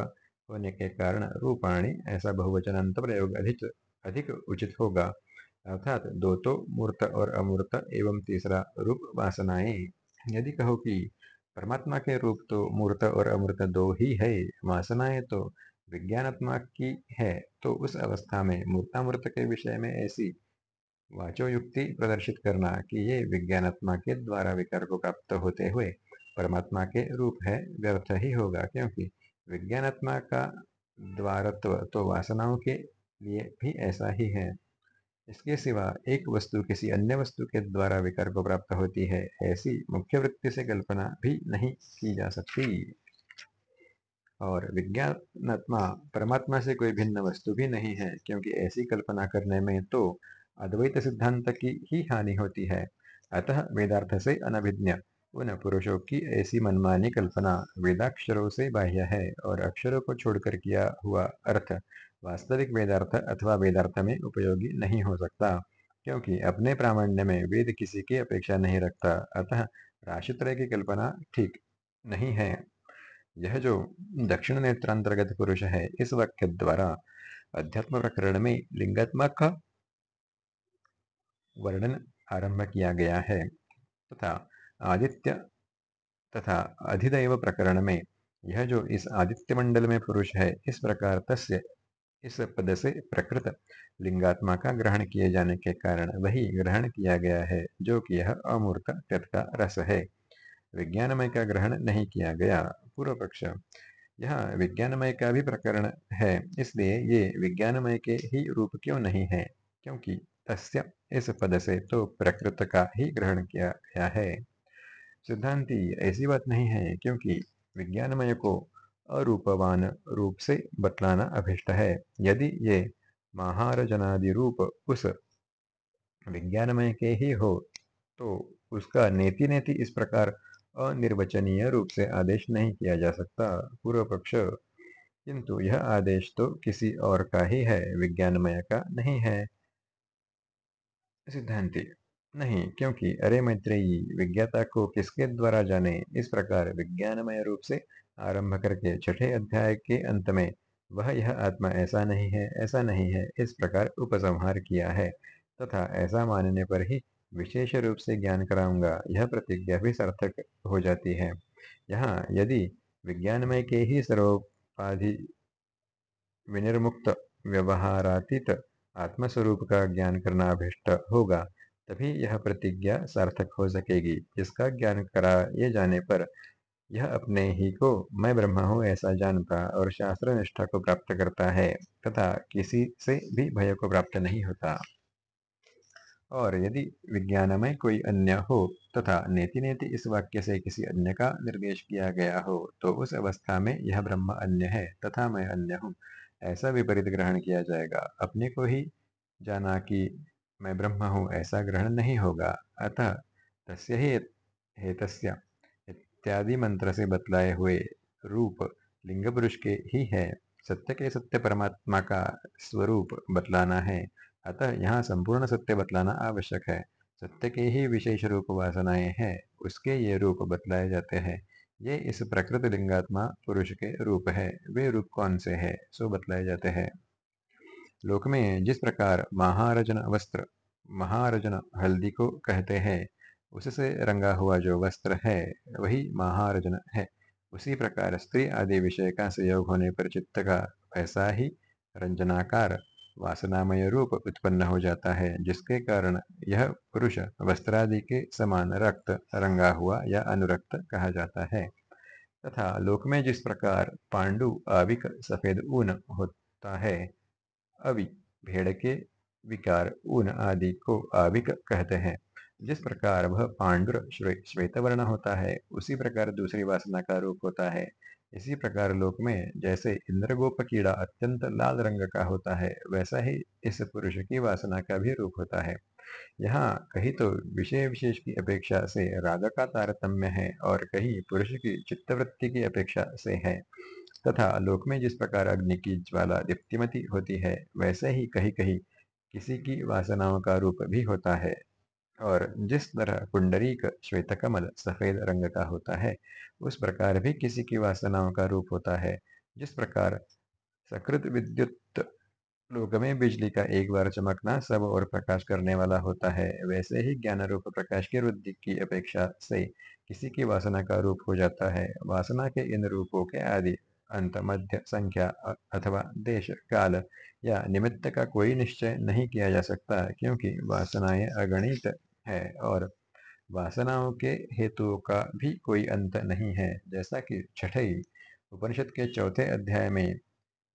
होने के कारण रूपाणी ऐसा बहुवचनांत प्रयोग अधिक अधिक उचित होगा। अर्थात दो तो मूर्त और अमूर्त एवं तीसरा रूप वासनाएँ। यदि कहो कि परमात्मा के रूप तो मूर्त और अमूर्त दो ही है, वासनाएँ तो विज्ञानात्मा की है तो उस अवस्था में मूर्तामूर्त के विषय में ऐसी वाचोयुक्ति प्रदर्शित करना कि ये विज्ञानात्मा के द्वारा विकार को प्राप्त होते हुए परमात्मा के रूप है, व्यर्थ ही होगा। क्योंकि विज्ञानात्मा का द्वारत्व तो वासनाओं के लिए भी ऐसा ही है। इसके सिवा एक वस्तु किसी अन्य वस्तु के द्वारा विकार को प्राप्त होती है, ऐसी मुख्य वृत्ति से कल्पना भी नहीं की जा सकती। और विज्ञानात्मा परमात्मा से कोई भिन्न वस्तु भी नहीं है, क्योंकि ऐसी कल्पना करने में तो अद्वैत सिद्धांत की ही हानि होती है। अतः वेदार्थ से अनभिज्ञ, उन पुरुषों की ऐसी मनमानी कल्पना वेदाक्षरों से बाह्य है और अक्षरों को छोड़कर किया हुआ अर्थ वास्तविक वेदार्थ अथवा वेदार्थ में उपयोगी नहीं हो सकता, क्योंकि अपने प्रामाण्य में वेद किसी की अपेक्षा नहीं रखता। अतः राशित्रय की कल्पना ठीक नहीं है। यह जो दक्षिण नेत्रांतर्गत पुरुष है, इस वाक्य द्वारा अध्यात्म प्रकरण में लिंगात्मक वर्णन आरंभ किया गया है, तथा आदित्य तथा अधिदैव प्रकरण में यह जो इस आदित्य मंडल में पुरुष है, इस प्रकार तस्य, इस पद से प्रकृत लिंगात्मा का ग्रहण किए जाने के कारण वही ग्रहण किया गया है, जो कि यह अमूर्त तत् का रस है। विज्ञानमय का ग्रहण नहीं किया गया। पूर्व पक्ष यहाँ विज्ञानमय का भी प्रकरण है, इसलिए ये विज्ञानमय के ही रूप क्यों नहीं है? क्योंकि तस्य इस पद से तो प्रकृत का ही ग्रहण किया गया है। सिद्धांति ऐसी बात नहीं है, क्योंकि विज्ञानमय को अरूपवान रूप से बतलाना अभिष्ट है। यदि ये महारजनादि रूप उस विज्ञानमय के ही हो तो उसका नेति नेति इस प्रकार अनिर्वचनीय रूप से आदेश नहीं किया जा सकता पूर्व पक्ष किंतु यह आदेश तो किसी और का ही है, विज्ञानमय का नहीं है। सिद्धांति, नहीं, क्योंकि अरे मैत्रेयी, विज्ञाता को किसके द्वारा जाने? इस प्रकार विज्ञानमय रूप से आरंभ करके छठे अध्याय के अंत में, वह यह आत्मा ऐसा नहीं है, ऐसा नहीं है, इस प्रकार उपसंहार किया है। तथा ऐसा मानने पर ही विशेष रूप से ज्ञान कराऊँगा, यह प्रतिज्ञा भी सार्थक हो जाती है। यहाँ, यदि विज्ञानमय के ही सर्वोपाधि विनिर्मुक्त व्यवहारातीत आत्मस्वरूप का ज्ञान करना अभिष्ट होगा, तभी यह प्रतिज्ञा सार्थक हो सकेगी। जिसका ज्ञान कराए जाने पर यह अपने ही को, मैं ब्रह्मा हूँ, ऐसा जानता और शास्त्र निष्ठा को प्राप्त करता है, तथा किसी से भी भय को प्राप्त नहीं होता। और यदि विज्ञानमय कोई अन्य हो तथा नेति नेति इस वाक्य से किसी अन्य का निर्देश किया गया हो तो उस अवस्था में यह ब्रह्म अन्य है तथा मैं अन्य हूँ। ऐसा विपरीत ग्रहण किया जाएगा। अपने को ही जाना कि मैं ब्रह्म हूँ, ऐसा ग्रहण नहीं होगा। अतः तस्य ही हेतस्य इत्यादि मंत्र से बतलाए हुए रूप लिंग पुरुष के ही है। सत्य के सत्य परमात्मा का स्वरूप बतलाना है। अतः यहाँ संपूर्ण सत्य बतलाना आवश्यक है। सत्य के ही विशेष रूप वासनाएँ हैं, उसके ये रूप बतलाए जाते हैं। ये इस प्रकृत लिंगात्मा पुरुष के रूप है, वे रूप कौन से है, सो बतलाए जाते हैं। लोक में जिस प्रकार महारजन वस्त्र, महारजन हल्दी को कहते हैं, उससे रंगा हुआ जो वस्त्र है, वही महारजन है। उसी प्रकार स्त्री आदि विषय का संयोग होने पर चित्त का ऐसा ही रंजनाकार वासनामय रूप उत्पन्न हो जाता है, जिसके कारण यह पुरुष वस्त्रादि के समान रक्त रंगा हुआ या अनुरक्त कहा जाता है। तथा लोक में जिस प्रकार पांडु आविक सफ़ेद ऊन होता है, अवि भेड़ के विकार ऊन आदि को आविक कहते हैं। जिस प्रकार वह पांडुर श्वेत वर्ण होता है, उसी प्रकार दूसरी वासना का रूप होता है। इसी प्रकार लोक में जैसे इंद्रगोप कीड़ा अत्यंत लाल रंग का होता है, वैसा ही इस पुरुष की वासना का भी रूप होता है। यहाँ कहीं तो विषय विशेष की अपेक्षा से राग का तारतम्य है और कहीं पुरुष की चित्तवृत्ति की अपेक्षा से है। तथा लोक में जिस प्रकार अग्नि की ज्वाला दीप्तिमती होती है, वैसे ही कहीं कहीं किसी की वासनाओं का रूप भी होता है। और जिस तरह पुंडरीक श्वेत कमल सफ़ेद रंग का होता है, उस प्रकार भी किसी की वासनाओं का रूप होता है। जिस प्रकार सकृत विद्युत लोक में बिजली का एक बार चमकना सब और प्रकाश करने वाला होता है, वैसे ही ज्ञान रूप प्रकाश की वृद्धि की अपेक्षा से किसी की वासना का रूप हो जाता है। वासना के इन रूपों के आदि अंत मध्य संख्या अथवा देश काल या निमित्त का कोई निश्चय नहीं किया जा सकता, क्योंकि वासनाएँ अगणित है और वासनाओं के हेतुओं का भी कोई अंत नहीं है। जैसा कि छठई उपनिषद के चौथे अध्याय में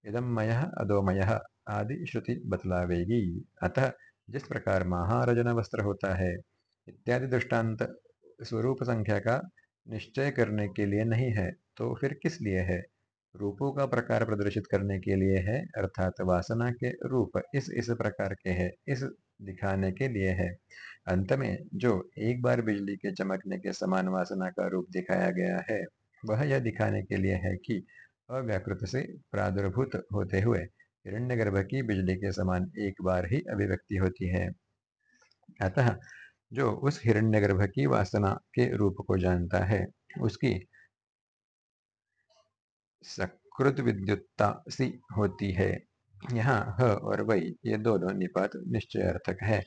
इदममय अदोमय आदि श्रुति बतलावेगी। अतः जिस प्रकार महारजन वस्त्र होता है, इत्यादि दृष्टांत स्वरूप संख्या का निश्चय करने के लिए नहीं है तो फिर किस लिए है? रूपों का प्रकार प्रदर्शित करने के लिए है, अर्थात वासना के रूप इस इस प्रकार के है, इस दिखाने के लिए है। अंत में, जो एक बार बिजली के चमकने के समान वासना का रूप दिखाया गया है, वह यह दिखाने के लिए है कि अव्याकृत से प्रादुर्भूत होते हुए हिरण्यगर्भ की बिजली के समान एक बार ही अभिव्यक्ति होती है। अतः, जो उस हिरण्यगर्भ की वासना के रूप को जानता है, उसकी सकृत विद्युत्ता सी होती है। यहाँ ह और वही ये दोनों निपात निश्चयार्थक है।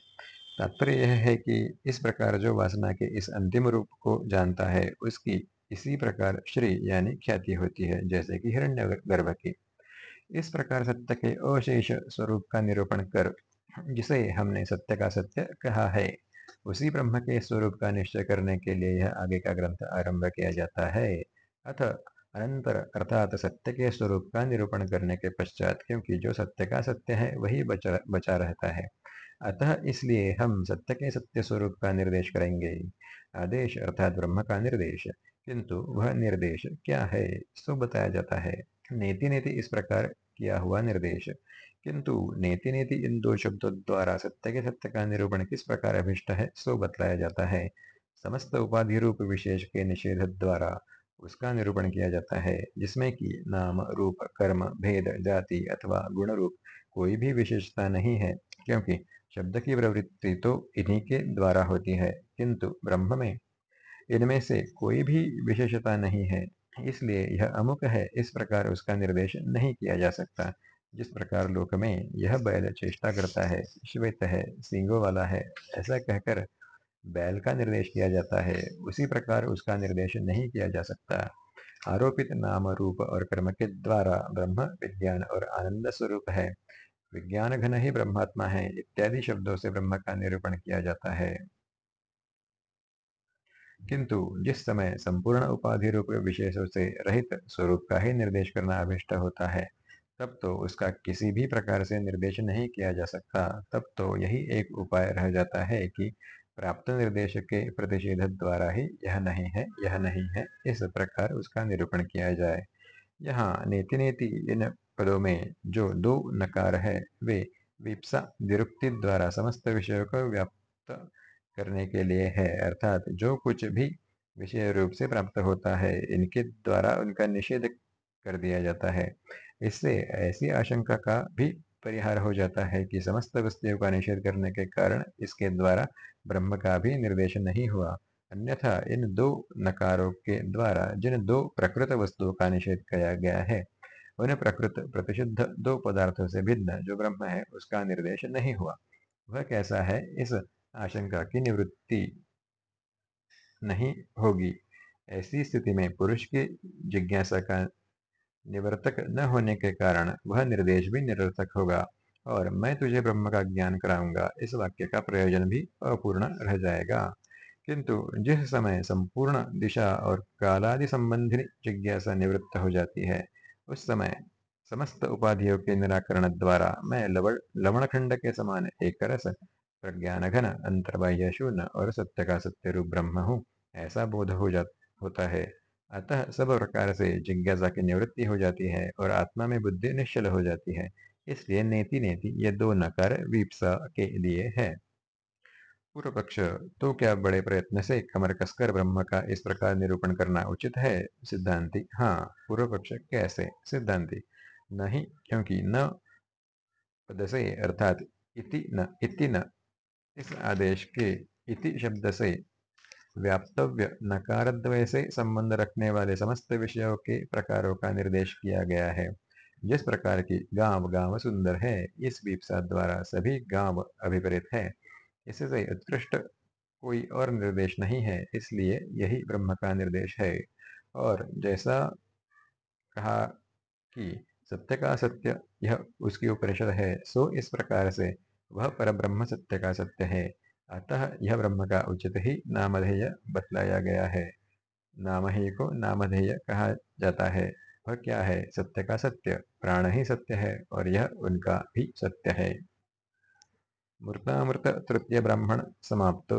तात्पर्य यह है कि इस प्रकार जो वासना के इस अंतिम रूप को जानता है, उसकी इसी प्रकार श्री यानी ख्याति होती है, जैसे कि हिरण्य गर्भ की। इस प्रकार सत्य के अशेष स्वरूप का निरूपण कर, जिसे हमने सत्य का सत्य कहा है, उसी ब्रह्म के स्वरूप का निश्चय करने के लिए यह आगे का ग्रंथ आरंभ किया जाता है। अथ अनंतर अर्थात सत्य के स्वरूप का निरूपण करने के पश्चात, क्योंकि जो सत्य का सत्य है, वही बचा बचा रहता है। अतः इसलिए हम सत्य के सत्य स्वरूप का निर्देश करेंगे। आदेश अर्थात ब्रह्म का निर्देश। किंतु वह निर्देश क्या है, सो बताया जाता है। नेति नेति इस प्रकार किया हुआ निर्देश। किंतु नेति नेति इन दो शब्दों द्वारा सत्य के सत्य का निरूपण किस प्रकार अभिष्ट है, सो बतलाया जाता है। समस्त उपाधि रूप विशेष के निषेध द्वारा। उसका निरूपण किया जाता है, जिसमें कि नाम, रूप, कर्म, भेद, जाति अथवा गुण रूप कोई भी विशेषता नहीं है, क्योंकि शब्द की प्रवृत्ति तो इन्हीं के द्वारा होती है, किंतु ब्रह्म में इनमें से कोई भी विशेषता नहीं है, इसलिए यह अमुक है, इस प्रकार उसका निर्देश नहीं किया जा सकता। जिस प्रकार लोक में यह बैल चेष्टा करता है, श्वेत है, सिंगों वाला है, ऐसा कहकर बैल का निर्देश किया जाता है, उसी प्रकार उसका निर्देश नहीं किया जा सकता। आरोपित नाम, रूप और कर्म के द्वारा ब्रह्म विज्ञान और आनंद स्वरूप है। विज्ञान घन ही ब्रह्मात्मा है, इत्यादि शब्दों से ब्रह्म का निरूपण किया जाता है। किंतु जिस समय संपूर्ण उपाधि रूप विशेषों से रहित स्वरूप का ही निर्देश करना अभिष्ट होता है, तब तो उसका किसी भी प्रकार से निर्देश नहीं किया जा सकता। तब तो यही एक उपाय रह जाता है कि प्राप्त निर्देश के प्रतिषेध द्वारा ही यह नहीं है, यह नहीं है, इस प्रकार उसका निरूपण किया जाए। यहाँ नेति नेति इन पदों में जो दो नकार है, वे विप्सा निरुक्ति द्वारा समस्त विषयों को व्याप्त करने के लिए है, अर्थात जो कुछ भी विषय रूप से प्राप्त होता है, इनके द्वारा उनका निषेध कर दिया जाता है। इससे ऐसी आशंका का भी परिहार हो जाता है कि समस्त वस्तुओं का निषेध करने के कारण इसके द्वारा ब्रह्म का भी निर्देश नहीं हुआ। अन्यथा इन दो नकारों के द्वारा जिन दो प्रकृत वस्तुओं का निषेध किया गया है, उन प्रकृत प्रतिषिद्ध दो पदार्थों से भिन्न जो ब्रह्म है, उसका निर्देश नहीं हुआ। वह कैसा है, इस आशंका की निवृत्ति नहीं होगी। ऐसी स्थिति में पुरुष की जिज्ञासा का निवर्तक न होने के कारण वह निर्देश भी निरर्थक होगा। और मैं तुझे ब्रह्म का ज्ञान कराऊँगा, इस वाक्य का प्रयोजन भी अपूर्ण रह जाएगा। किंतु जिस समय संपूर्ण दिशा और कालादि संबंधी जिज्ञासा निवृत्त हो जाती है, उस समय समस्त उपाधियों के निराकरण द्वारा मैं लवण लवण खंड के समान एक रस प्रज्ञान घन अंतर्बाह्य शून्य और सत्य का सत्य रूप ब्रह्म हूँ, ऐसा बोध हो जा, होता है। अतः सब प्रकार से जिज्ञासा की निवृत्ति हो जाती है और आत्मा में बुद्धि निश्चल हो जाती है। इसलिए नेति नेति ये दो नकार वीपसा के लिए है। पूर्व पक्ष तो क्या बड़े प्रयत्न से कमर कसकर ब्रह्म का इस प्रकार निरूपण करना उचित है? सिद्धांति हाँ। पूर्व पक्ष कैसे? सिद्धांति, नहीं, क्योंकि न पद से अर्थात इति न इति न। इस आदेश के इति शब्द से व्याप्तव्य नकारद्वय से संबंध रखने वाले समस्त विषयों के प्रकारों का निर्देश किया गया है। जिस प्रकार की गाँव गाँव सुंदर है, इस विपसा द्वारा सभी गाँव अभिप्रेत है। इससे उत्कृष्ट कोई और निर्देश नहीं है, इसलिए यही ब्रह्म का निर्देश है। और जैसा कहा कि सत्य का सत्य यह उसकी उपनिषद है, सो इस प्रकार से वह पर ब्रह्म सत्य का सत्य है। अतः यह ब्रह्म का उचित ही नामधेय बतलाया गया है। नाम ही को नामधेय कहा जाता है। वह क्या है? सत्य का सत्य, प्राण ही सत्य है, और यह उनका भी सत्य है। मृतामृत तृतीय ब्राह्मण समाप्त।